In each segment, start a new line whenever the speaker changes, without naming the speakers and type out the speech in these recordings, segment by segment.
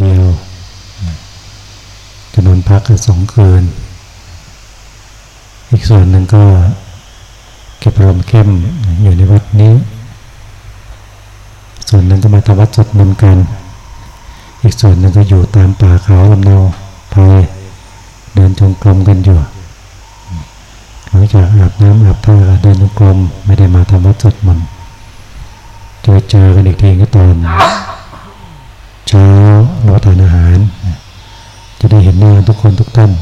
เดียวจะนอนพักกันสองคืน อีกส่วนหนึ่งก็เก็บลมเข้มอยู่ในวัดนี้ ส่วนหนึ่งก็มาทำวัดสดมนต์กัน อีกส่วนหนึ่งก็อยู่ตามป่าเขาลำเนาพายเดินจงกรมกันอยู่หลังจากอาบน้ำอาบท่าเดินจงกรมไม่ได้มาทำวัดสดมนต์เจอเจอกันอีกทีก็ตอน เช้ารับทานอาหาร จะได้เห็นหน้าทุกคนทุกท่าน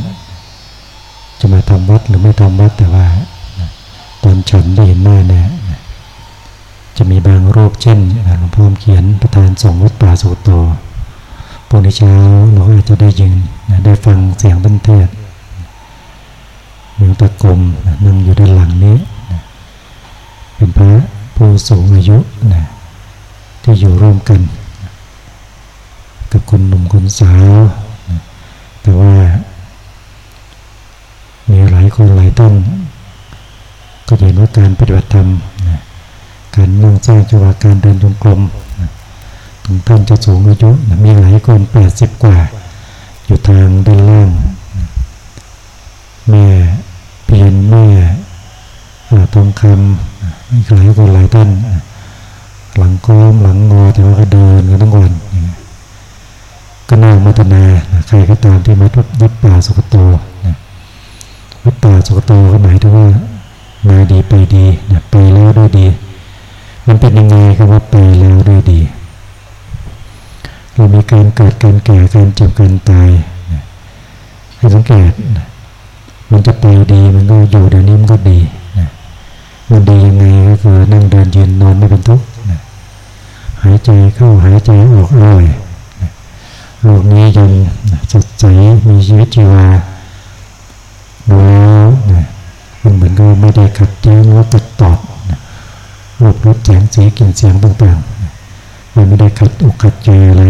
จะมาทำวัดหรือไม่ทำวัดแต่ว่า ตอนฉันได้เห็นหน้าเนี่ยจะมีบางโรูปเช่นหลวงพ่อเขียนประธานส่งวัดป่าสุโตพรุ่งนี้เช้าเราอาจจะได้ยินได้ฟังเสียงบรรเทศหลวงตะกรมนั่งอยู่ด้านหลังนี้ เป็นพระผู้สูงอายุนะที่อยู่ร่วมกัน กับคนหนุ่มคนสาว แต่ว่า มีหลายคนหลายต้น ก็เห็นว่าการปฏิบัติธรรม การนั่งสร้างจังหวะการเดินจงกรมถึงท่านจะสูงอายุมีหลายคนแปดสิบกว่า อยู่ทางด้านล่าง แม่เพียนแม่ทองคำอีกหลายคนหลายท่านหลังก้มหลังงอแต่ว่าก็เดินกันทั้งวัน ก็นั่งมัตนาใครก็ตามที่มาทุบวัดป่าสุกโตวัดป่าสุกโตก็หมายถึงว่ามาดีไปดีไปแล้วด้วยดี มันเป็นยังไงครับว่าไปแล้วด้วยดีเรามีการเกิดการแก่การเจ็บการตายให้สังเกตมันจะไปดีมันก็อยู่เดี๋ยวนี้มันก็ดีมันดียังไงก็คือนั่งเดินยืนนอนไม่เป็นทุกข์หายใจเข้าหายใจออกอร่อย โลกนี้ยังสดใสมีชีวิตชีวาดูแล้วมันเหมือนกับไม่ได้ขัดแย้งหรือตัดตอดรูปรสแสงสีกลิ่นเสียงต่างๆมันไม่ได้ขัดอกขัดใจอะไร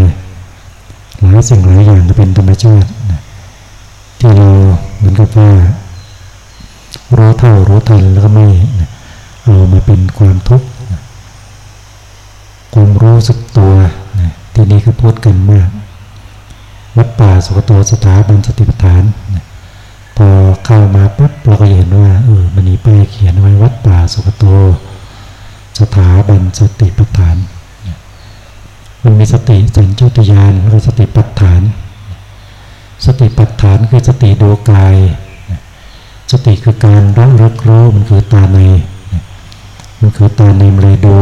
หลายสิ่งหลายอย่างจะเป็นธรรมชาติที่เราเหมือนกับว่ารู้เท่ารู้ทันแล้วก็ไม่เอามาเป็นความทุกข์ความรู้สึกตัวที่นี่ก็พูดกันมาก วัดป่าสุกโตสถาบันสติปัฏฐาน พอเข้ามาปุ๊บเราก็เห็นว่าเออมันนี้ป้ายเขียนไว้วัดป่าสุกโตสถาบันสติปัฏฐาน มันมีสติสัญจุตยานแล้วก็สติปัฏฐาน สติปัฏฐานคือสติดูกาย สติคือการรู้รักรู้มันคือตาใน มันคือตาในมันเลยดู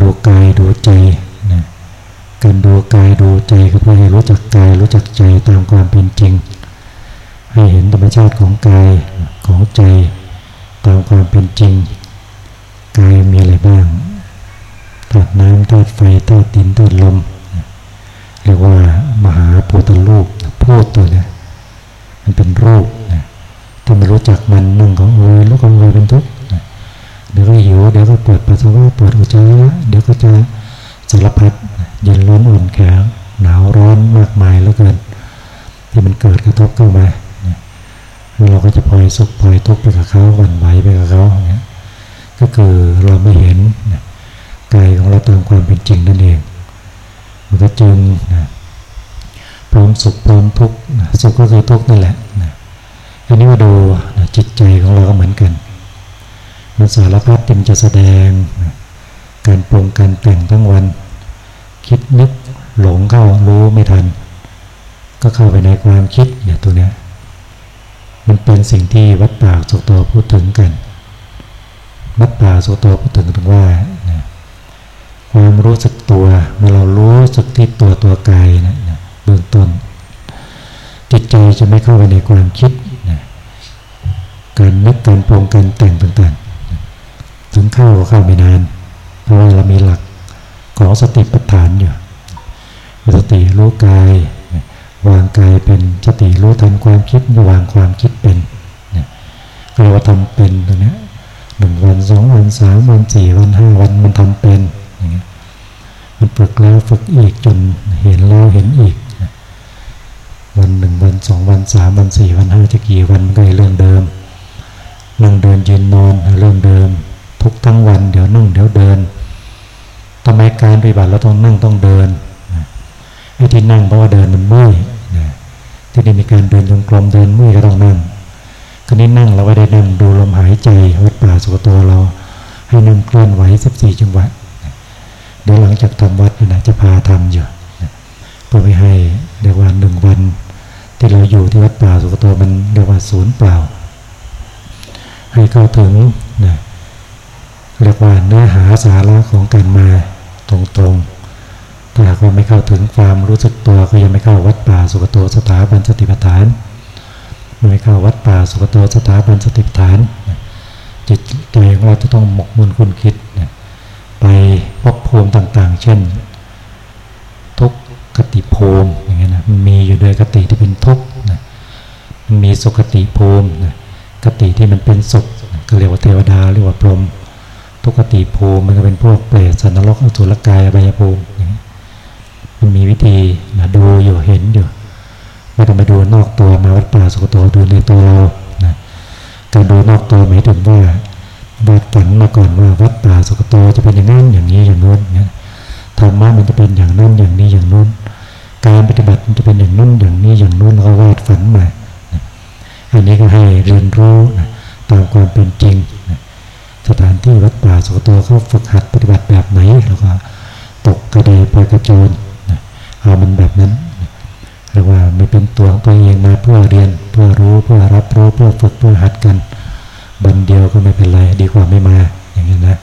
ดูกายดูใจการ ดูกายดูใจก็เพื่อให้รู้จักกายรู้จักใจตามความเป็นจริง ให้เห็นธรรมชาติของกายของใจตามความเป็นจริงกายมีอะไรบ้างธาตุน้ำธาตุไฟธาตุดินธาตุลมเรียกว่ามหาปุตรูปพูดตัวเนี่ยมันเป็นรูปถ้าไม่รู้จักมันนั่งของเอยล้วของเอยเป็นทุกข์เดี๋ยวก็หิวเดี๋ยวก็ปวดปัสสาวะปวดอุจจาระเดี๋ยวก็จะสารพัด เย็นร้อนอ่อนแข็งหนาวร้อนมากมายแล้วเกิน ที่มันเกิดกระทบเข้ามาเราก็จะพลอยสุขพลอยทุกข์ไปกับเขาหวั่นไหวไปกับเขาเนี่ยก็คือเราไม่เห็นกายของเราตามความเป็นจริงนั่นเองมันก็จึงพร้อมสุขพร้อมทุกข์สุขก็คือทุกข์นั่นแหละอันนี้มาดูจิตใจของเราก็เหมือนกันมันสารพัดเต็มจะแสดงการปรุงการแต่งทั้งวัน คิดนึกหลงเข้ารู้ไม่ทัน ก็เข้าไปในความคิดอย่างตัวเนี้ยมันเป็นสิ่งที่วัดป่าสุกตัวพูดถึงกัน วัดป่าสุกตัวพูดถึงถึงว่าความรู้สึกตัวเมื่อเรารู้สึกที่ตัวตัวกายนะเบื้องต้น จิตใจจะไม่เข้าไปในความคิดการนึกการปรุงการแต่งต่างๆ ถึงเข้าก็เข้าไม่นาน เพราะว่าเรามีหลัก ขอสติปัฏฐานอยู่สติรู้กายวางกายเป็นสติรู้ทันความคิดวางความคิดเป็นเราทำเป็นตรงนี้หนึ่งวันสองวันสามวันสี่วันห้าวันมันทำเป็นอย่างเงี้ยมันฝึกแล้วฝึกอีกจนเห็นแล้วเห็นอีกวันหนึ่งวันสองวันสามวันสี่วันห้าจะกี่วันก็เรื่องเดิมนั่งเดินยืนนอนเรื่องเดิม ทุกทั้งวันเดี๋ยวนั่งเดี๋ยวเดิน ทำไมการปฏิบัติเราต้องนั่งต้องเดินไอ้ที่นั่งเพราะว่าเดินมันเมื่อยที่นี่มีการเดินจงกรมเดินเมื่อยก็ต้องนั่งคนนี้นั่งเราก็ได้นั่งดูลมหายใจวัดป่าสุกตัวเรา ให้นั่งเคลื่อนไหวสิบสี่จังหวะเดี๋ยวหลังจากทำวัดนะจะพาทำอยู่เพื่อไม่ให้เรียกว่าหนึ่งวัน ที่เราอยู่ที่วัดป่าสุกตัวมันเรียกว่าศูนย์เปล่า ให้เข้าถึงนะ เรียกว่าเนื้อหาสาระของการมาตรงๆ ถ้าหากว่าไม่เข้าถึงความรู้สึกตัวก็ยังไม่เข้าวัดป่าสุกตัวสถาบันสติปัฏฐานไม่เข้าวัดป่าสุกตัวสถาบันสติปัฏฐาน จิตใจของเราจะต้องหมกมุ่นคุณคิดไปพบภูมิต่างๆ เช่น ทุกขติภูมิอย่างเงี้ยนะมันมีอยู่โดยกติที่เป็นทุกข์นะมันมีสุขติภูมินะกติที่มันเป็นสุขก็เรียกว่าเทวดาเรียกว่าพรหม ทุกติภูมิมันก็เป็นพวกเปรตสันนรกอสุรกายอบายภูมิอย่างนี้มันมีวิธีนะดูอยู่เห็นอยู่ไม่ต้องไปดูนอกตัวมาวัดป่าสุกตัวดูในตัวเรานะการดูนอกตัวหมายถึงว่าบาดฝันมาก่อนว่าวัดป่าสุกตัวจะเป็นอย่างนั้นอย่างนี้อย่างโน้นนะธรรมะมันจะเป็นอย่างนั้นอย่างนี้อย่างโน้น การปฏิบัติมันจะเป็นอย่างนู้นอย่างนี้อย่างโน้นเราวาดฝันมาอันนี้ก็ให้เรียนรู้นะตามความเป็นจริงนะ สถานที่วัดป่าสุกตัวเขาฝึกหัดปฏิบัติแบบไหนแล้วก็ตกกระเดยปกระโจนเอามันแบบนั้นเรียกว่าไม่เป็นตัวตัวเองมาเพื่อเรียนเพื่อรู้เพื่อรับรู้เพื่อฝึกเพื่อหัดกันบันเดียวก็ไม่เป็นไรดีกว่าไม่มาอย่างนี้นะ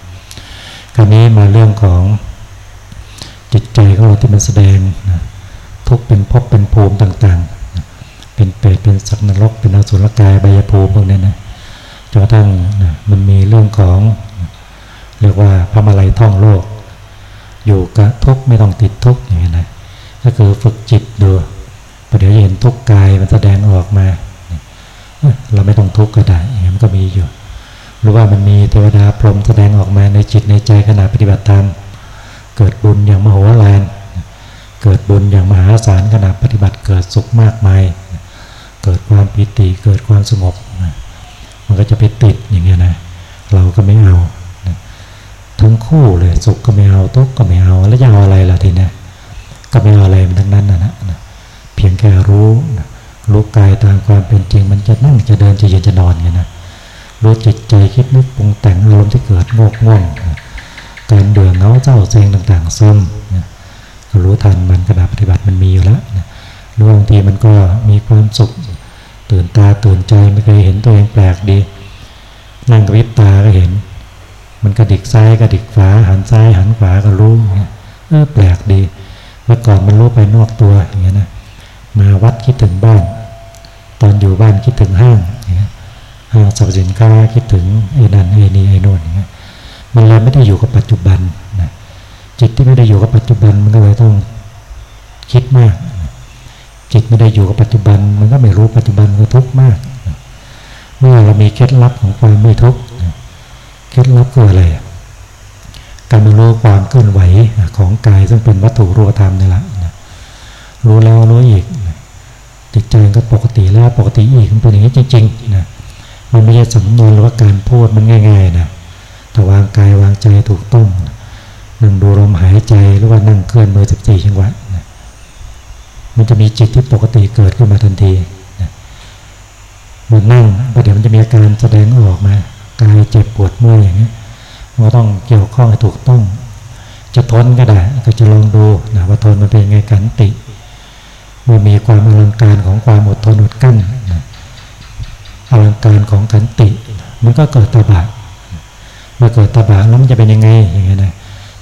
คราวนี้มาเรื่องของจิตใจของเราที่มันแสดงนะทุกเป็นภพเป็นภูมิต่างๆเป็นเปรตเป็นสักนรกเป็นอสุรกายใบยภูมิพวกนี้นะ นกระทั่งนะมันมีเรื่องของเรียกว่าพระมาลัยท่องโลก อยู่กับทุกไม่ต้องติดทุกอย่างนี้นะก็คือฝึกจิตดูประเดี๋ยวเห็นทุกกายมันแสดงออกมาเราไม่ต้องทุกข์ก็ได้อย่างนี้มันก็มีอยู่ หรือว่ามันมีเทวดาพรหมแสดงออกมาในจิตในใจขณะปฏิบัติธรรมเกิดบุญอย่างมโหฬารเกิดบุญอย่างมหาศาลขณะปฏิบัติเกิดสุขมากมาย เกิดความปิติเกิดความสงบ มันก็จะไปติดอย่างเงี้ยนะ เราก็ไม่เอาทั้งคู่เลยสุขก็ไม่เอาทุกข์ก็ไม่เอาแล้วจะเอาอะไรล่ะทีนี้ก็ไม่เอาอะไรมันทั้งนั้นนะนะเพียงแค่รู้รู้กายตามความเป็นจริง มันจะนั่งจะเดินจะยืนจะนอนกันนะรู้จิตใจคิดนึกปรุงแต่งอารมณ์ที่เกิดโงกง่วงการเบื่อเงาเจ้าเซงต่างๆซึมก็รู้ทันมันขณะดาปฏิบัติมันมีอยู่แล้วหรือบางทีมันก็มีความสุข ตื่นตาตื่นใจไม่เคยเห็นตัวเองแปลกดี นั่งกระพริบตาก็เห็น มันกระดิกซ้ายกระดิกขวาหันซ้ายหันขวาก็รู้เออแปลกดีเมื่อก่อนมันรู้ไปนอกตัวอย่างเงี้ยนะมาวัดคิดถึงบ้าน ตอนอยู่บ้านคิดถึงห้างห้างสรรพสินค้าคิดถึงไอ้นั่นไอ้นี่ไอ้นู่นอย่างเงี้ยมันเลยไม่ได้อยู่กับปัจจุบันนะจิตที่ไม่ได้อยู่กับปัจจุบันมันก็เลยต้องคิดมาก จิตไม่ได้อยู่กับปัจจุบัน มันก็ไม่รู้ปัจจุบันก็ทุกข์มาก เมื่อเรามีเคล็ดลับของความไม่ทุกข์เคล็ดลับคืออะไรการรู้ความเคลื่อนไหวของกายซึ่งเป็นวัตถุรูปธรรมนี่แหละรู้แล้วรู้อีกจิตใจก็ปกติแล้วปกติอีกมันเป็นอย่างนี้จริงๆนะมันไม่ใช่สำนวนหรือว่าการพูดมันง่ายๆนะแต่วางกายวางใจถูกต้องนั่งดูลมหายใจหรือว่านั่งเคลื่อนมือสิบสี่จังหวะ มันจะมีจิตที่ปกติเกิดขึ้นมาทันทีนะมันนั่งประเดี๋ยวมันจะมีอาการแสดงออกมากายเจ็บปวดเมื่อยอย่างเงี้มันต้องเกี่ยวข้องให้ถูกต้อง จะทนก็ได้ก็จะลองดูนะว่าทนมันเป็นไงกันติมื่อมีความอลังการของความอดทนอดกั้นนะอลังการของขันติ มันก็เกิดตบะเมื่อเกิดตบะแล้วมันจะเป็นยังไงอย่างเงี้ยนะ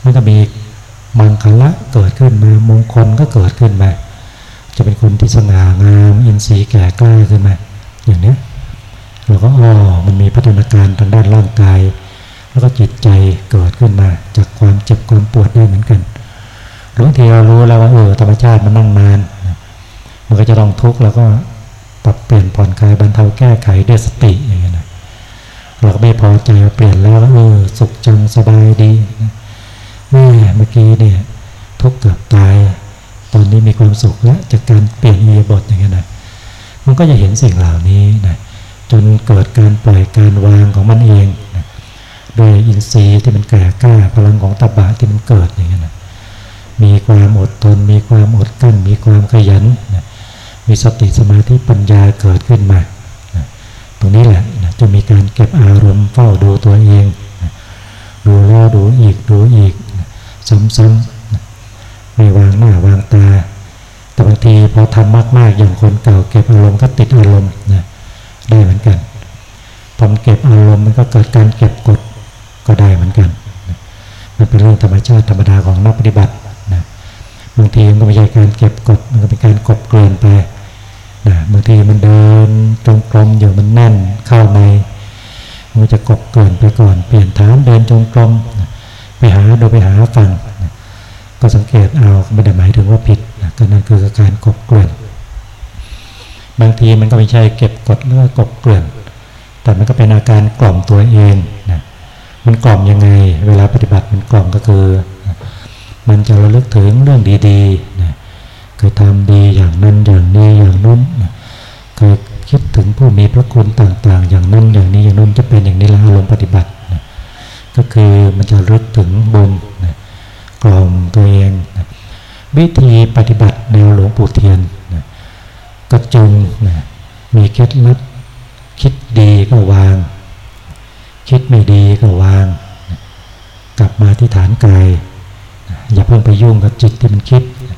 มันก็มีมังคละเกิดขึ้นมามงคลก็เกิดขึ้นมา จะเป็นคนที่สง่างามอินทรีย์แก่กล้าขึ้นมาอย่างนี้เราก็อ๋อมันมีพัฒนาการทางด้านร่างกาย แล้วก็จิตใจเกิดขึ้นมาจากความเจ็บความปวดด้วยเหมือนกันบางทีเรารู้แล้วว่าเออธรรมชาติมันนั่งนาน มันก็จะต้องทุกข์แล้วก็ปรับเปลี่ยนผ่อนคลายบรรเทาแก้ไขด้วยสติอย่างเงี้ยนะเราก็ไม่พอใจเปลี่ยนแล้วเออสุขจังสบายดีแม่เมื่อกี้เนี่ยทุกข์เกือบตาย ตอนนี้มีความสุขแล้วจากการเปลี่ยนอีบทอย่างเงี้ยนะมันก็จะเห็นสิ่งเหล่านี้นะจนเกิดการปล่อยการวางของมันเองนะโดยอินทรีย์ที่มันแก่กล้าพลังของตบะที่มันเกิดอย่างเงี้ยนะมีความอดทนมีความอดกั้นมีความขยันนะมีสติสมาธิปัญญาเกิดขึ้นมานะตรงนี้แหละนะจะมีการเก็บอารมณ์เฝ้าดูตัวเองนะดูแล้วดูอีกดูอีกนะซ้ำๆ ไม่วางหน้าวางตา แต่บางทีพอทำมาก ๆ อย่างคนเก่าเก็บอารมณ์ก็ติดอารมณ์นะได้เหมือนกันพอเก็บอารมณ์มันก็เกิดการเก็บกดก็ได้เหมือนกันมันเป็นเรื่องธรรมชาติธรรมดาของนักปฏิบัตินะบางทีมันก็ไม่ใช่การเก็บกดมันก็เป็นการกบเกลื่อนไปนะบางทีมันเดินตรงกลมอยู่มันแน่นเข้าในมันจะกบเกลื่อนไปก่อน เปลี่ยนฐานเดินจงกรมไปหาโดยไปหาฟัง ก็สังเกตเอาไม่ได้หมายถึงว่าผิดนะก็นั่นคือการกบเกลื่อนบางทีมันก็ไม่ใช่เก็บกดหรือว่ากบเกลื่อนแต่มันก็เป็นอาการกล่อมตัวเองนะมันกล่อมยังไง เวลาปฏิบัติมันกล่อมก็คือ มันจะระลึกถึงเรื่องดีๆนะเคยทำดีอย่างนั้นอย่างนี้อย่างนู้นนะเคยคิดถึงผู้มีพระคุณต่างๆ อย่างนั้นอย่างนี้อย่างนู้นจะเป็นอย่างนี้ละอารมณ์ปฏิบัตินะก็คือมันจะรึกถึงบุญน กล่อมตัวเองนะวิธีปฏิบัติแนวหลวงปู่เทียนนะก็จงนะมีเคล็ดลับคิดดีก็วาง คิดไม่ดีก็วางนะกลับมาที่ฐานกายนะอย่าเพิ่งไปยุ่งกับจิตที่มันคิดนะ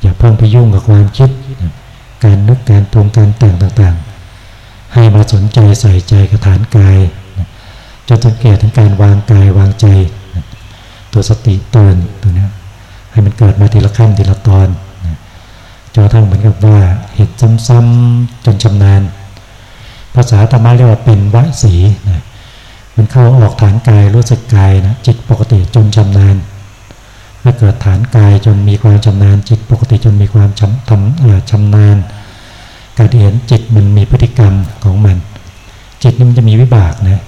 อย่าเพิ่งไปยุ่งกับความคิดนะการนึกการปรุงการแต่งต่างๆ ให้มาสนใจใส่ใจกับฐานกายนะจนสังเกตถึงการวางกายวางใจ ตัวสติเตือนตัวนี้ให้มันเกิดมาทีละขั้นทีละตอนจนกระทั่งเหมือนกับว่าเห็นซ้ำๆจนชำนาญ ภาษาธรรมะเรียกว่าเป็นวสีนะมันเข้าออกฐานกายรู้สึกกายนะจิตปกติจนชำนาญเมื่อเกิดฐานกายจนมีความชำนาญ จิตปกติจนมีความชำทำเอ่อชำนาญการเห็นจิตมันมีพฤติกรรมของมัน จิตนี่มันจะมีวิบากนะ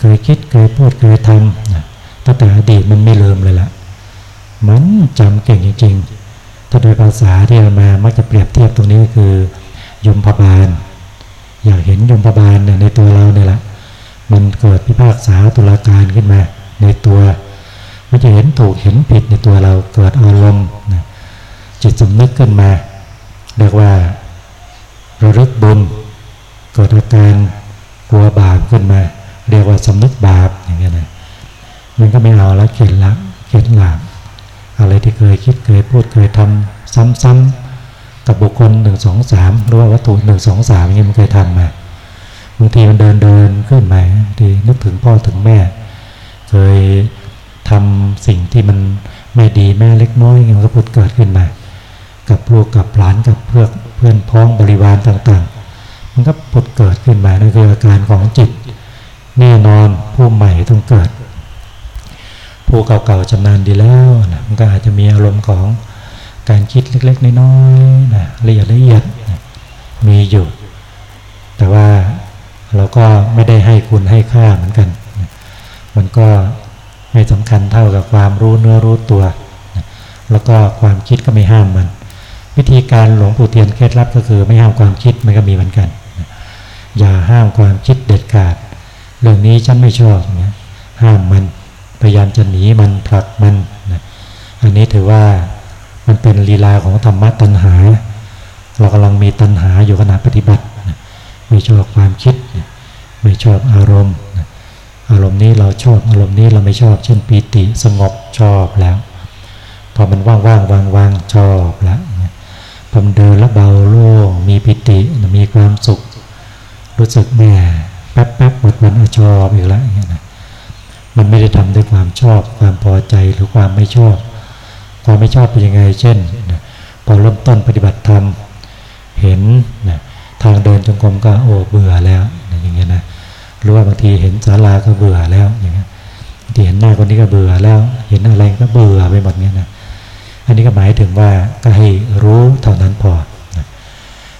เคยคิดเคยพูดเคยทำนะ ตั้งแต่อดีตมันไม่ลืมเลยละมันจำเก่งจริง ๆ ถ้าโดยภาษาที่เรามามักจะเปรียบเทียบตรงนี้ก็คือยมพบาล อยากเห็นยมพบาลเนี่ยในตัวเราเนี่ยแหละ มันเกิดพิพากษาตุลาการขึ้นมาในตัวมันจะเห็นถูกเห็นผิดในตัวเราเกิดอารมณ์จิตสำนึกขึ้นมาเรียกว่าระลึกบุญเกิดอาการกลัวบาปขึ้นมา เรียกว่าสำนึกบาปอย่างเงี้ยนะ มันก็ไม่เอาแล้วเข็ดละเข็ดหลาบอะไรที่เคยคิดเคยพูดเคยทำซ้ำๆกับบุคคลหนึ่งสองสามหรือว่าวัตถุหนึ่งสองสามอย่างเงี้มันเคยทำมาบางทีมันเดินเดินขึ้นมาทีนึกถึงพ่อถึงแม่ เคยทำสิ่งที่มันไม่ดีแม่เล็กน้อยมันก็พุดเกิดขึ้นมา กับลูกกับหลานกับเพื่อนเพื่อนพ้องบริวารต่างๆ มันก็พุดเกิดขึ้นมานั่นคืออาการของจิต แน่นอนผู้ใหม่ต้องเกิด ผู้เก่าๆชำนาญดีแล้วนะมันก็อาจจะมีอารมณ์ของการคิดเล็กๆน้อยๆนะละเอียดละเอียดนะมีอยู่ แต่ว่าเราก็ไม่ได้ให้คุณให้ค่าเหมือนกันนะมันก็ไม่สำคัญเท่ากับความรู้เนื้อรู้ตัวนะแล้วก็ความคิดก็ไม่ห้ามมัน วิธีการหลวงปู่เทียนเคล็ดลับก็คือไม่ห้ามความคิดมันก็มีเหมือนกันนะอย่าห้ามความคิดเด็ดขาด เรื่องนี้ฉันไม่ชอบนะห้ามมัน พยายามจะหนีมันผลักมันนะอันนี้ถือว่ามันเป็นลีลาของธรรมะตัณหา เรากำลังมีตัณหาอยู่ขณะปฏิบัตินะไม่ชอบความคิดนะไม่ชอบอารมณ์นะอารมณ์นี้เราชอบอารมณ์นี้เราไม่ชอบ เช่นปีติสงบชอบแล้ว พอมันว่างว่างวางวางชอบแล้วพอมันเดินแล้วเบาโล่งมีปิติมีความสุข รู้สึกแม่แป๊บแป๊บหมดวันชอบอีกแล้วอย่างเงี้ยนะ มันไม่ได้ทำด้วยความชอบ ความพอใจหรือความไม่ชอบ ความไม่ชอบเป็นยังไง เช่นนะพอเริ่มต้นปฏิบัติธรรมเห็นนะทางเดินจงกรมก็โอ้เบื่อแล้วนะอย่างเงี้ยนะหรือว่าบางทีเห็นศาลาก็เบื่อแล้วอย่างเงี้ยบางทีเห็นหน้าคนนี้ก็เบื่อแล้ว เห็นอะไรก็เบื่อไปหมดเงี้ยนะอันนี้ก็หมายถึงว่าก็ให้รู้เท่านั้นพอนะ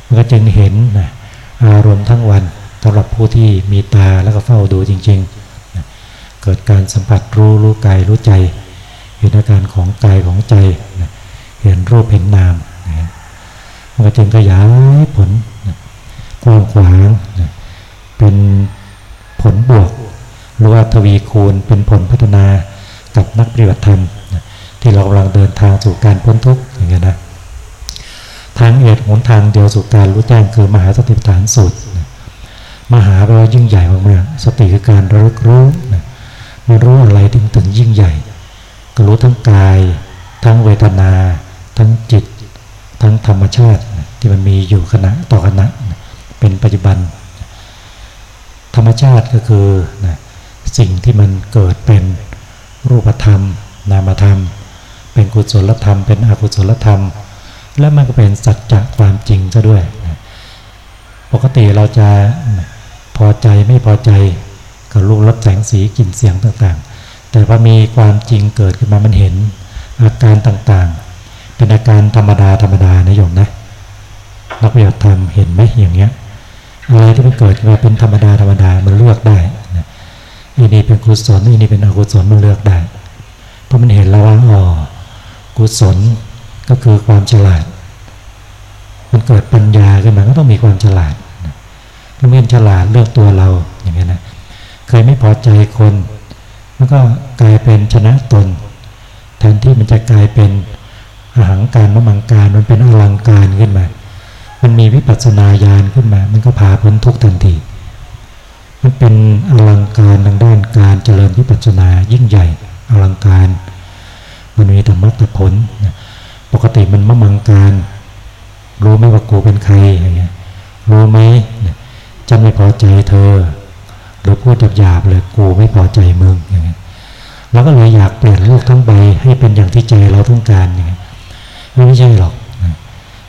มันก็จึงเห็นนะอารมณ์ทั้งวันสำหรับผู้ที่มีตาแล้วก็เฝ้าดูจริง ๆ เกิดการสัมผัสรู้รู้กายรู้ใจ เห็นอาการของกายของใจนะเห็นรูปเห็นนามนะมันก็จึงขยายผลนะกว้างขวางนะเป็นผลบวก หรือว่าทวีคูณเป็นผลพัฒนากับนักปฏิบัติธรรมนะที่เรากำลังเดินทางสู่การพ้นทุกข์อย่างเงี้ยนะทางเอกหนทางเดียวสู่การรู้แจ้งคือมหาสติปัฏฐานสูตรมหาแปลว่ายิ่งใหญ่มากๆสติคือการระลึกรู้นะ รู้อะไรถึงถึงยิ่งใหญ่ ก็รู้ทั้งกาย ทั้งเวทนา ทั้งจิต ทั้งธรรมชาติ ที่มันมีอยู่ขณะต่อขณะเป็นปัจจุบัน ธรรมชาติก็คือนะสิ่งที่มันเกิดเป็นรูปธรรม นามธรรม เป็นกุศลธรรม เป็นอกุศลธรรม และมันก็เป็นสัจจะความจริงซะด้วย ปกติเราจะพอใจไม่พอใจ กับรูปรสแสงสีกลิ่นเสียงต่างๆ แต่พอมีความจริงเกิดขึ้นมามันเห็นอาการต่างๆ เป็นอาการธรรมดาธรรมดานะโยมนะนักปฏิบัติธรรมเห็นไหมอย่างเงี้ยอะไรที่มันเกิดมาเป็นธรรมดาธรรมดามันเลือกได้นะอันนี้เป็นกุศลอันนี้เป็นอกุศลมันเลือกได้เพราะมันเห็นแล้วว่าอ๋อกุศลก็คือความฉลาด มันเกิดปัญญาขึ้นมาก็ต้องมีความฉลาดเมื่อฉลาดเลือกตัวเราอย่างเงี้ยนะ เคยไม่พอใจคน มันก็กลายเป็นชนะตน แทนที่มันจะกลายเป็นอาหางการมมังการมันเป็นอลังการขึ้นมา มันมีวิปัสสนาญาณขึ้นมา มันก็พาพ้นทุกทันที มันเป็นอลังการทางด้านการเจริญวิปัสสนายิ่งใหญ่อลังการ มันมีธรรมะตผลปกติมันมมังการ รู้ไหมว่ากูเป็นใครอย่างเงี้ยรู้ไหมฉันไม่พอใจเธอ พูดหยาบๆเลยกูไม่พอใจมึงอย่างเงี้ยเราก็เลยอยากเปลี่ยนโลกทั้งใบให้เป็นอย่างที่ใจเราต้องการอย่างเงี้ยไม่ใช่หรอก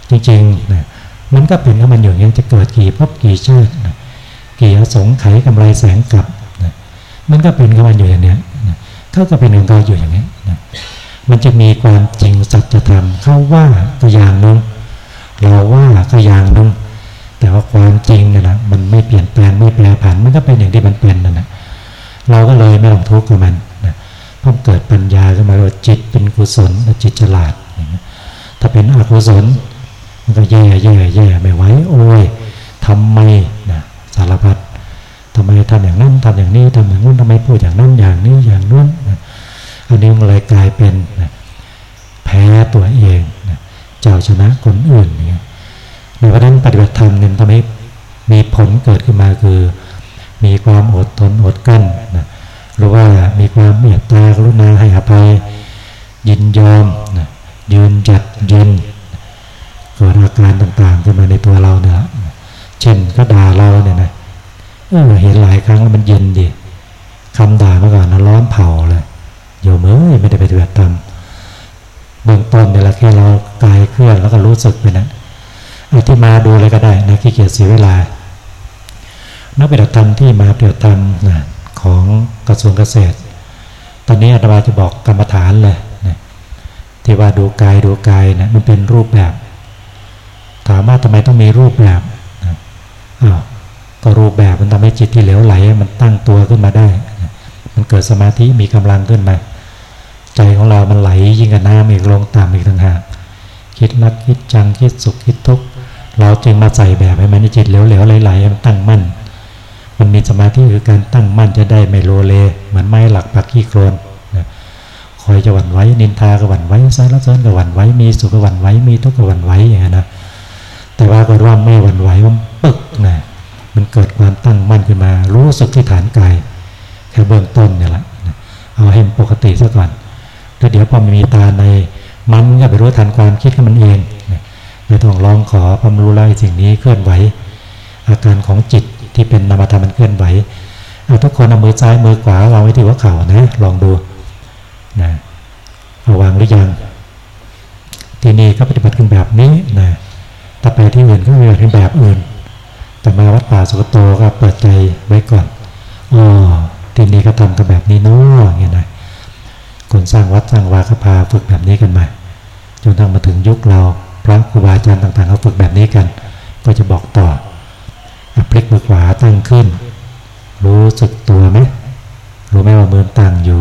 จริงๆนะมันก็เป็นของมันอย่างนี้จะเกิดกี่พบกี่ชาติกี่อสงไขยกำไรแสงกลับนะมันก็เป็นของมันอยู่อย่างเนี้ยนะเขาก็เป็นของเขาอยู่อย่างนี้นะมันจะมีความจริงสัจธรรมเขาว่าก็อย่างนึงเราว่าก็อย่างนึง แต่ว่าความจริงเนี่ยนะมันไม่เปลี่ยนแปลงไม่แปรผันมันก็เป็นอย่างที่มันเป็นนั่นแหละเราก็เลยไม่ต้องทุกข์กับมันนะเพราะเกิดปัญญาขึ้นมาว่าจิตเป็นกุศลจิตฉลาด ถ้าเป็นอกุศลมันก็แย่แย่แย่ไม่ไหวโอ้ยทำไมนะสารพัดทำไมทำอย่างนั้นทำอย่างนี้ทำอย่างนู้นทำไมพูดอย่างนั้นอย่างนี้อย่างนู้นนะอันนี้มันเลยกลายเป็นนะแพ้ตัวเองนะเจ้าชนะคนอื่นเนี่ย เพราะนั้นปฏิบัติธรรมเนี่ยทำให้มีผลเกิดขึ้นมาคือ มีความอดทนอดกั้นนะหรือว่ามีความเมตตากรุณาให้อภัย ยินยอมนะยืนจัดยืนเกิดอาการต่างๆขึ้นมาในตัวเราเนี่ยเช่นก็ด่าเราเนี่ยนะเออเห็นหลายครั้งแล้วมันเย็นดีคำด่าเมื่อก่อนนะร้อนเผาเลยโยมเอ้ยไม่ได้ไปปฏิบัติธรรมเบื้องต้นเนี่ยละแค่เรากายเคลื่อนแล้วก็รู้สึกไปนะเอาที่มาดูเลยก็ได้นะขี้เกียจเสียเวลา นักปฏิบัติธรรมที่มาปฏิบัติธรรมนะของกระทรวงเกษตร ตอนนี้อาตมาจะบอกกรรมฐานเลยนะที่ว่าดูกายดูกายนะมันเป็นรูปแบบ ถามว่าทำไมต้องมีรูปแบบนะอ้าวก็รูปแบบมันทำให้จิตที่เหลวไหล มันตั้งตัวขึ้นมาได้นะมันเกิดสมาธิมีกำลังขึ้นมา ใจของเรามันไหลยิ่งกับน้ำอีกลงต่ำอีกต่างหากคิดรักคิดจังคิดสุขคิดทุกข์ เราจึงมาใส่แบบให้มันในจิตเหลวๆไหลๆมันตั้งมั่น มันมีสมาธิคือการตั้งมั่นจะได้ไม่โลเลเหมือนไม้หลักปักขี้โครนคอยจะหวั่นไหวนินทาก็หวั่นไหวสารเสริญก็หวั่นไหวมีสุขก็หวั่นไหวมีทุกข์ก็หวั่นไหวอย่างนี้นะแต่ว่าก็ว่าไม่หวั่นไหวมันปึกนะมันเกิดความตั้งมั่นขึ้นมา รู้สึกที่ฐานกายแค่เบื้องต้นเนี่ยแหละเอาให้ปกติซะก่อนแล้วเดี๋ยวพอมีตาในมันก็ไปรู้ทันความคิดของมันเอง ไม่ต้องลองขอความรู้ไล่สิ่งนี้เคลื่อนไหว อาการของจิตที่เป็นนามธรรมมันเคลื่อนไหวเอาทุกคนเอามือซ้ายมือขวาวาไว้ที่หัวเข่านะลองดูนะเอาวางหรือยังที่นี่ก็ปฏิบัติกันแบบนี้นะถ้าไปที่อื่นก็ปฏิบัติกันแบบอื่น แต่มาวัดป่าสุกโตก็เปิดใจไว้ก่อนอ๋อที่นี่ก็ทำกันแบบนี้เนาะอย่างเงี้ยนะคนสร้างวัดสร้างวาก็พาฝึกแบบนี้กันมาจนทั้งมาถึงยุคเรา พระครูบาอาจารย์ต่างๆเขาฝึกแบบนี้กัน ก็จะบอกต่อพลิกมือขวาตั้งขึ้น รู้สึกตัวไหมรู้ไหมว่ามือตั้งอยู่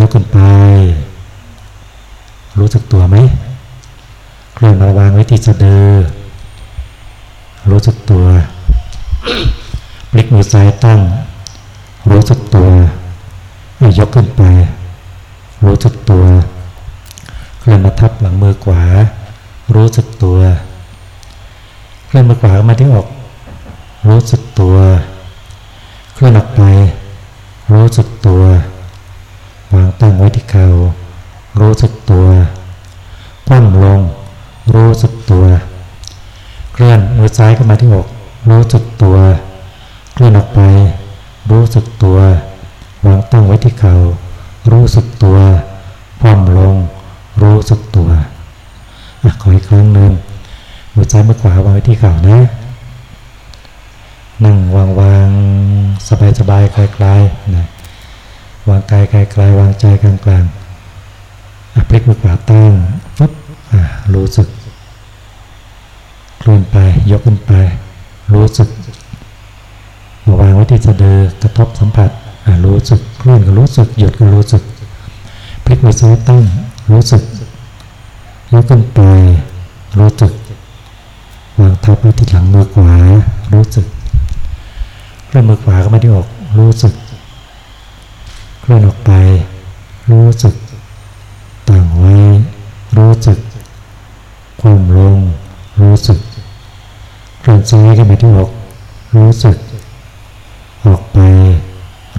ยกขึ้นไป รู้สึกตัวไหมเคลื่อนมาวางไว้ที่สะดือรู้สึกตัวพลิกมือซ้ายตั้ง รู้สึกตัวยกขึ้นไป รู้สึกตัวเคลื่อนมาทับหลังมือขวา รู้สึกตัวเคลื่อนมือขวามาที่อก รู้สึกตัวเคลื่อนออกไป รู้สึกตัว วางตั้งไว้ที่เข่ารู้สึกตัวคว่ำลง รู้สึกตัว เคลื่อนมือซ้ายเข้ามาที่อก รู้สึกตัว เคลื่อนออกไป รู้สึกตัว วางตั้งไว้ที่เข่ารู้สึกตัวคว่ำลง รู้สึกตัว ขออีกครั้งหนึ่งมือซ้ายมือขวาวางไว้ที่เข่านะ นั่งวางวางสบายสบายคลายคลายนะวางกายคลายคลายวางใจกลางกลางพลิกมือขวาตั้งฟึบรู้สึกเคลื่อนไปยกขึ้นไป รู้สึกวางไว้ที่สะดือกระทบสัมผัสรู้สึกเคลื่อนก็รู้สึกหยุดก็รู้สึกพลิกมือซ้ายตั้งรู้สึก ยกขึ้นไปรู้สึกวางทับไว้ที่หลังมือขวา รู้สึกเคลื่อนมือขวาก็ไม่ได้ออก รู้สึกเคลื่อนออกไป รู้สึกตั้งไว้ รู้สึกความลง รู้สึกเคลื่อนซ้ายก็ไม่ได้ออก รู้สึก ออกไป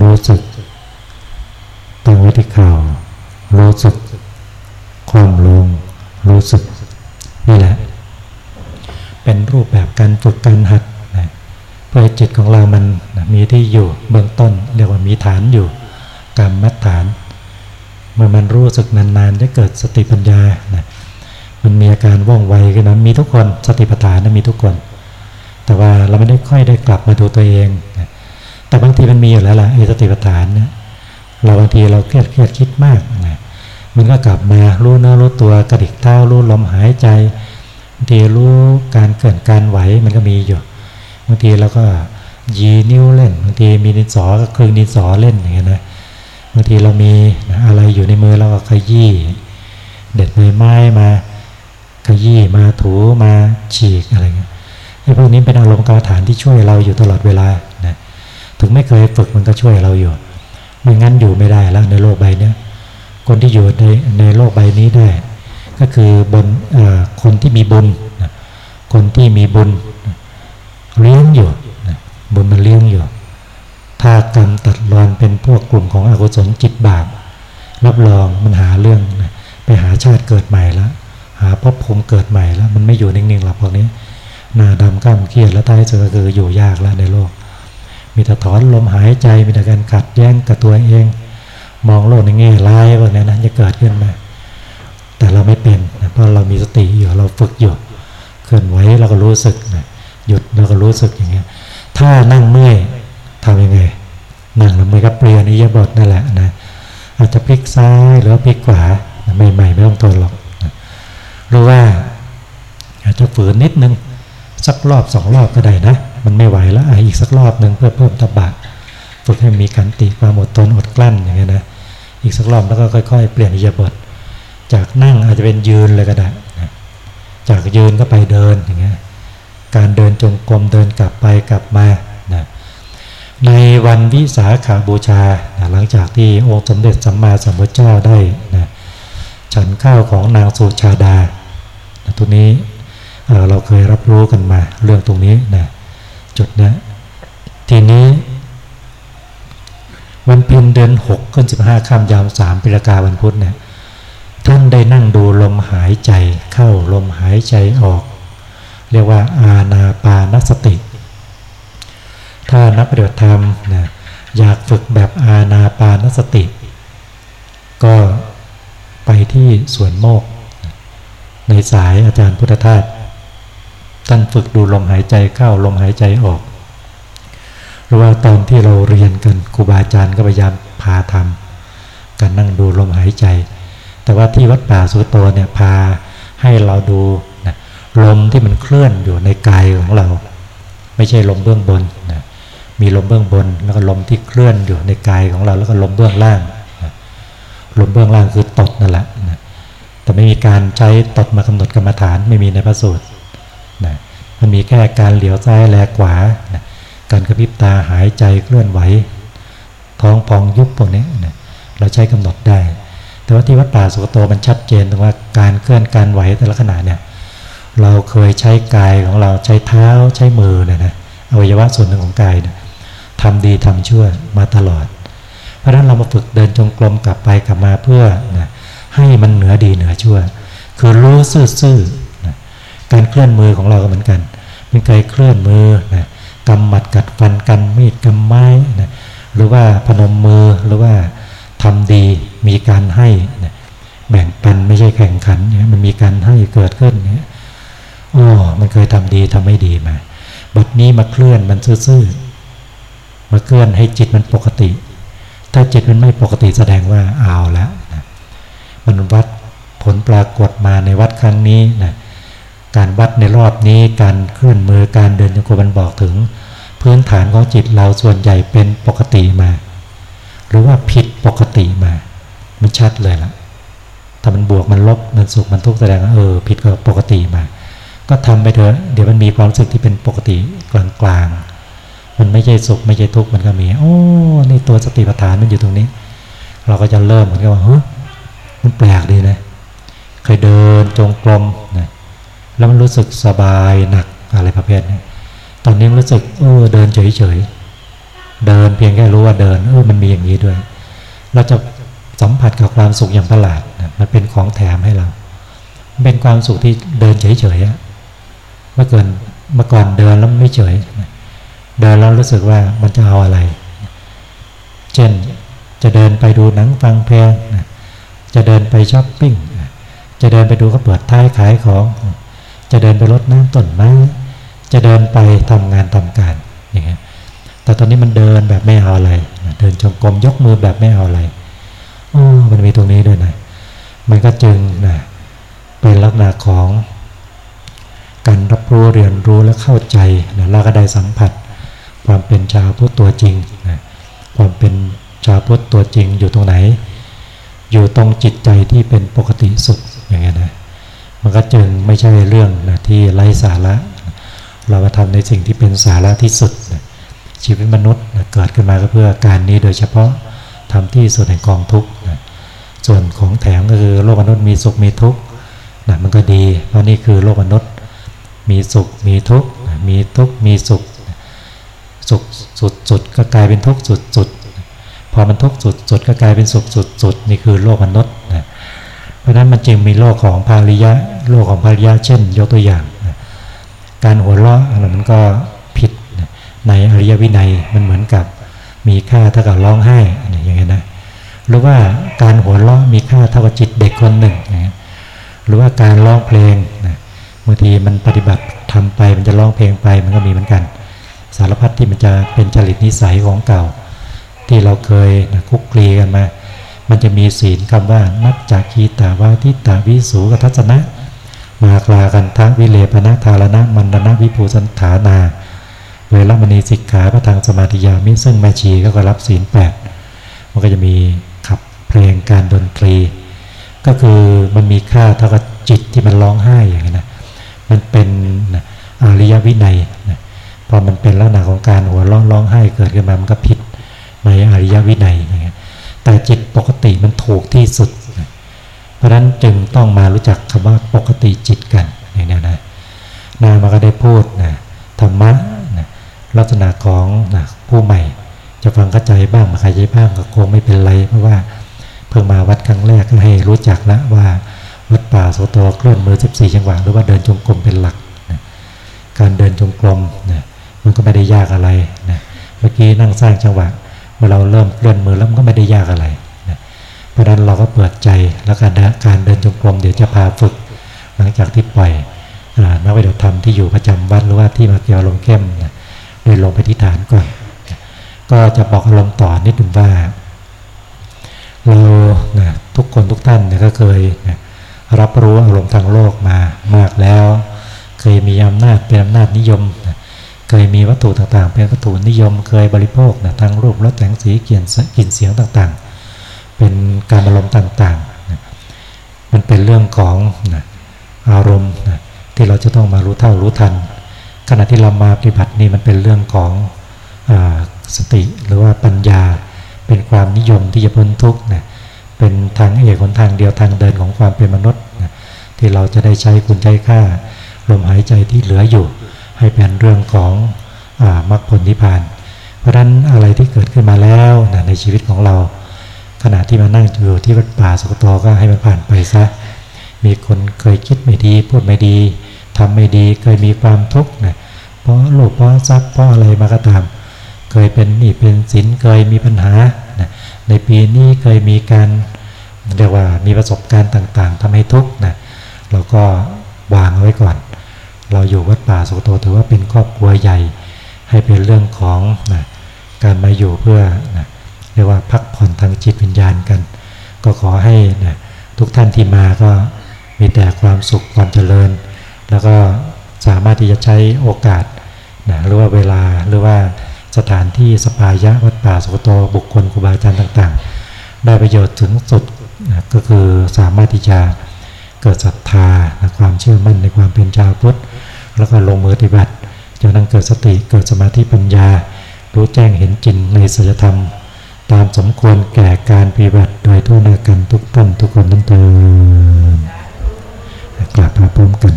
รู้สึกตั้งไว้ที่เข่ารู้สึกความลง รู้สึกนี่แหละ เป็นรูปแบบการฝึกการหัดนะเพื่อจิตของเรามันนะมีที่อยู่เบื้องต้น เรียกว่ามีฐานอยู่กรรมมัฐาน เมื่อมันรู้สึกนานๆจะเกิดสติปัญญานะมันมีอาการว่องไวขึ้นนะมีทุกคนสติปัฏฐานนะมีทุกคน แต่ว่าเราไม่ได้ค่อยได้กลับมาดูตัวเองนะแต่บางทีมันมีอยู่แล้วล่ะไอ้สติปัฏฐานเนี่ยเราบางทีเราเครียดเครียดคิดมากนะ มันก็กลับมารู้เนื้อรู้ตัวกระดิกเท้ารู้ลมหายใจบางทีรู้การเกิดการไหวมันก็มีอยู่บางทีเราก็ยีนิ้วเล่นบางทีมีดินสอก็คลึงดินสอเล่นอย่างเงี้ยนะบางทีเรามีอะไรอยู่ในมือเราก็ขยี้เด็ดใบไม้มาขยี้มาถูมาฉีกอะไรเงี้ยไอ้พวกนี้เป็นอารมณ์กรรมฐานที่ช่วยเราอยู่ตลอดเวลานะถึงไม่เคยฝึกมันก็ช่วยเราอยู่ไม่งั้นอยู่ไม่ได้แล้วในโลกใบนี้ คนที่อยู่ในในโลกใบนี้ได้ก็คือบนคนที่มีบุญ คนที่มีบุญเลี้ยงอยู่บุญมันเลี้ยงอยู่ ถ้ากรรมตัดรอนเป็นพวกกลุ่มของอกุศลจิตบาปรับรองมันหาเรื่องไปหาชาติเกิดใหม่แล้ว หาภพภูมิเกิดใหม่แล้ว มันไม่อยู่นิ่งๆหรอกพวกนี้หน้าดำก้ามเครียดแล้วท้ายสุดก็คืออยู่ยากแล้วในโลก มีแต่ถอนลมหายใจมีแต่การขัดแย้งกับตัวเอง มองโลกในแง่ร้ายพวกนี้นะจะเกิดขึ้นมาแต่เราไม่เป็นนะเพราะเรามีสติอยู่เราฝึกอยู่เคลื่อนไหวเราก็รู้สึกนะหยุดเราก็รู้สึกอย่างเงี้ย ถ้านั่งเมื่อยทำยังไงนั่งแล้วไม่ก็เปลี่ยนอิยาบทนั่นแหละนะอาจจะพลิกซ้ายหรือพลิกขวาใหม่ๆไม่ต้องทนหรอกหรือว่า อาจจะฝืนนิดนึงสักรอบสองรอบก็ได้นะ มันไม่ไหวแล้วอีกสักรอบหนึ่งเพื่อเพิ่มตบะฝึกให้มีขันติความอดทนอดกลั้นอย่างเงี้ยนะ อีกสักรอบแล้วก็ค่อย ๆ เปลี่ยนอิยาบทจากนั่งอาจจะเป็นยืนเลยก็ได้นะจากยืนก็ไปเดินอย่างเงี้ยการเดินจงกรมเดินกลับไปกลับมานะในวันวิสาขาบูชานะหลังจากที่องค์สมเด็จสัมมาสัมพุทธเจ้าได้นะฉันข้าวของนางสุชาดานะตรงนี้เเราเคยรับรู้กันมาเรื่องตรงนี้นะจุดนะทีนี้ วันเพ็ญเดือนหกขึ้นสิบห้าค่ำยามสามปิรกาวันพุธเนี่ยท่านได้นั่งดูลมหายใจเข้าลมหายใจออก เรียกว่าอาณาปานสติ ถ้านักปฏิบัติธรรมนะอยากฝึกแบบอาณาปานสติ ก็ไปที่สวนโมก ในสายอาจารย์พุทธทาสท่านฝึกดูลมหายใจเข้าลมหายใจออก หรือว่าตอนที่เราเรียนกันครูบาอาจารย์ก็พยายามพาทำการนั่งดูลมหายใจ แต่ว่าที่วัดป่าสุโตเนี่ยพาให้เราดูนะลมที่มันเคลื่อนอยู่ในกายของเรา ไม่ใช่ลมเบื้องบนนะมีลมเบื้องบน แล้วก็ลมที่เคลื่อนอยู่ในกายของเรา แล้วก็ลมเบื้องล่างนะลมเบื้องล่างคือตดนั่นแหละนะแต่ไม่มีการใช้ตดมากำหนดกรรมฐานไม่มีในพระสูตรนะมันมีแค่การเหลียวซ้ายแลขวานะ การกระพริบตาหายใจเคลื่อนไหว ท้องพองยุบพวกนี้นะเราใช้กำหนดได้ แต่ว่าที่วัดป่าสุกโตมันชัดเจนตรงว่าการเคลื่อนการไหวแต่ละขณะเนี่ยเราเคยใช้กายของเราใช้เท้าใช้มือเนี่ยนะอวัยวะส่วนหนึ่งของกายเนี่ยทำดีทำชั่วมาตลอด เพราะฉะนั้นเรามาฝึกเดินจงกรมกลับไปกลับมาเพื่อนะให้มันเหนือดีเหนือชั่ว คือรู้ซื่อๆนะการเคลื่อนมือของเราก็เหมือนกันเป็นการเคลื่อนมือนะ กำหมัดกัดฟันกันมีดกำไม้นะหรือว่าพนมมือหรือว่าทำดีมีการให้นะแบ่งปันไม่ใช่แข่งขันเนี่ยมันมีการให้เกิดขึ้นเนี่ยอ๋อมันเคยทำดีทำไม่ดีมาบัดนี้มาเคลื่อนมันซื่อๆมาเคลื่อนให้จิตมันปกติ ถ้าจิตมันไม่ปกติแสดงว่าเอาแล้วนะมันวัดผลปรากฏมาในวัดครั้งนี้นะ การวัดในรอบนี้การเคลื่อนมือการเดินโยกมันบอกถึง พื้นฐานของจิตเราส่วนใหญ่เป็นปกติมา หรือว่าผิดปกติมา มันชัดเลยล่ะถ้ามันบวกมันลบมันสุขมันทุกข์แสดงว่าเออผิดกับปกติมา ก็ทำไปเถอะเดี๋ยวมันมีความรู้สึกที่เป็นปกติกลางๆ มันไม่ใช่สุขไม่ใช่ทุกข์มันก็มีโอ้นี่ตัวสติปัฏฐานมันอยู่ตรงนี้ เราก็จะเริ่มเหมือนกับว่าเฮ้ยมันแปลกดีนะเคยเดินจงกรมนะ แล้วมันรู้สึกสบายหนักอะไรประเภทนี้ตอนนี้รู้สึกเออเดินเฉยๆเดินเพียงแค่รู้ว่าเดินเออมันมีอย่างนี้ด้วย เราจะสัมผัสกับความสุขอย่างประหลาดมันเป็นของแถมให้เรา เป็นความสุขที่เดินเฉยๆเมื่อเกินเมื่อก่อนเดินแล้วไม่เฉยเดินแล้วรู้สึกว่ามันจะเอาอะไร เช่นจะเดินไปดูหนังฟังเพลงจะเดินไปช้อปปิ้งจะเดินไปดูเขาเปิดท้ายขายของ จะเดินไปรดน้ำต้นไม้จะเดินไปทำงานทำการอย่างเงี้ยแต่ตอนนี้มันเดินแบบไม่เอาอะไร เดินจงกรมยกมือแบบไม่เอาอะไรโอ้มันมีตรงนี้ด้วยนะมันก็จึงนะเป็นลักษณะของการรับรู้เรียนรู้และเข้าใจนะแล้วก็ได้สัมผัส ความเป็นชาวพุทธตัวจริงนะความเป็นชาวพุทธตัวจริงอยู่ตรงไหน อยู่ตรงจิตใจที่เป็นปกติสุขอย่างเงี้ยนะ มันก็จึงไม่ใช่เรื่องนะที่ไร้สาระ เรามาทำในสิ่งที่เป็นสาระที่สุดชีวิตมนุษย์เกิดขึ้นมาก็เพื่อการนี้โดยเฉพาะทำที่สุดแห่งกองทุกข์ส่วนของแถมก็คือโลกมนุษย์มีสุขมีทุกข์นะมันก็ดี เพราะนี่คือโลกมนุษย์มีสุขมีทุกข์มีทุกข์มีสุข สุขสุดสุดก็กลายเป็นทุกข์สุดสุดพอมันทุกข์สุดสุดก็กลายเป็นสุขสุดสุดนี่คือโลกมนุษย์นะ ราะนั้นมันจึงมีโลกของภาริยะโลกของภาริยะเช่น ยกตัวอย่าง การหัวเราะอะไรมันก็ผิดในอริยวินัยมันเหมือนกับมีค่าเท่ากับร้องไห้อย่างเงี้ยนะหรือว่าการหัวเราะมีค่าเท่ากับจิตเด็กคนหนึ่งนะหรือว่าการร้องเพลงนะบางทีมันปฏิบัติทำไปมันจะร้องเพลงไปมันก็มีเหมือนกัน สารพัดที่มันจะเป็นจริตนิสัยของเก่า ที่เราเคยนะคุกคลีกันมา มันจะมีศีลคำว่านัจจคีตาวาทิตาวิสูกทัศนะ มาคลากันทัวิเลปนะทารณะมันนะวิภูสันฐานาเวลามณีสิกขาพระทางสมาธิยามิซึ่งแม่ชีก็ก็รับศีลแปดมันก็จะมีขับเพลงการดนตรี ก็คือมันมีค่าเท่ากับจิตที่มันร้องไห้อย่างนี้นะมันเป็นอริยวินัยนะพอมันเป็นลักษณะของการหัวร้องร้องไห้เกิดขึ้นมามันก็ผิดในอริยวินัยอย่างเงี้ย แต่จิตปกติมันถูกที่สุด เพราะนั้นจึงต้องมารู้จักคำว่าปกติจิตกันอย่างนี้นะนามาก็ได้พูดนะธรรมะนะลักษณะของนะผู้ใหม่ จะฟังเข้าใจบ้างมาใครใจบ้างก็คงไม่เป็นไร เพราะว่าเพิ่งมาวัดครั้งแรกก็ให้รู้จักล้วว่าวัดป่าโสตเคลื่อนมือ 14 จังหวะหรือว่าเดินจงกรมเป็นหลักนะการเดินจงกรมนะมันก็ไม่ได้ยากอะไรนะเมื่อกี้นั่งสร้างจังหวะ เมื่อเราเริ่มเคลื่อนมือแล้วมันก็ไม่ได้ยากอะไรเพราะนั้นเราก็เปิดใจแล้วการการเดินจงกรมเดี๋ยวจะพาฝึก หลังจากที่ปล่อยนักวิทยธรรมที่อยู่ประจำวัดหรือว่าที่มาเกี่ยวลงเข้มโดยลงไปที่ฐานก่อนก็จะบอกอารมณ์ต่อนิดหนึ่งว่าเรานะทุกคนทุกท่านเนี่ยก็เคยนะรับรู้อารมณ์ทางโลกมามากแล้ว เคยมีอำนาจเป็นอำนาจนิยมนะ เคยมีวัตถุต่างๆ เป็นวัตถุนิยมเคยบริโภคนะทางรูปรสแสงสีกลิ่นกลิ่นเสียงต่างๆ เป็นการอารมณ์ต่างๆนะมันเป็นเรื่องของนะอารมณ์นะที่เราจะต้องมารู้เท่ารู้ทัน ขณะที่เรามาปฏิบัตินี่มันเป็นเรื่องของอสติหรือว่าปัญญา เป็นความนิยมที่จะพ้นทุกข์นะเป็นทางเอกคนทางเดียวทางเดินของความเป็นมนุษย์นะที่เราจะได้ใช้คุณใช้ค่าลมหายใจที่เหลืออยู่ ให้เป็นเรื่องของอมรรคผลนิพพาน เพราะฉะนั้นอะไรที่เกิดขึ้นมาแล้วนะในชีวิตของเรา ขณะที่มานั่งอยู่ที่วัดป่าสุกโตก็ให้มันผ่านไปซะ มีคนเคยคิดไม่ดี พูดไม่ดีทำไม่ดีเคยมีความทุกข์นะเพราะโลภเพราะทรัพย์เพราะอะไรมาก็ตาม เคยเป็นนี้เป็นสินเคยมีปัญหานะในปีนี้เคยมีการเรียกว่ามีประสบการณ์ต่างๆทำให้ทุกข์นะเราก็วางไว้ก่อน เราอยู่วัดป่าสุโตถือว่าเป็นครอบครัวใหญ่ ให้เป็นเรื่องของนะการมาอยู่เพื่อนะเรียกว่าพักผ่อนทางจิตวิญญาณกัน ก็ขอให้นะทุกท่านที่มาก็มีแต่ความสุขความเจริญ แล้วก็สามารถที่จะใช้โอกาสนะหรือว่าเวลาหรือว่าสถานที่สปายะวัดป่าสุโตบุคคลครูบาอาจารย์ต่าง ๆ ได้ประโยชน์ถึงสุดนะก็คือสามารถที่จะ เกิดศรัทธานะความเชื่อมั่นในความเป็นชาวพุทธแล้วก็ลงมือปฏิบัติจนนั้นเกิดสติเกิดสมาธิปัญญา รู้แจ้งเห็นจริงในสัจธรรม ตามสมควรแก่การปฏิบัติโดยทั่วหน้ากันทุกท่านทุกคนทั้งเตือนกราบมาพร้อมกัน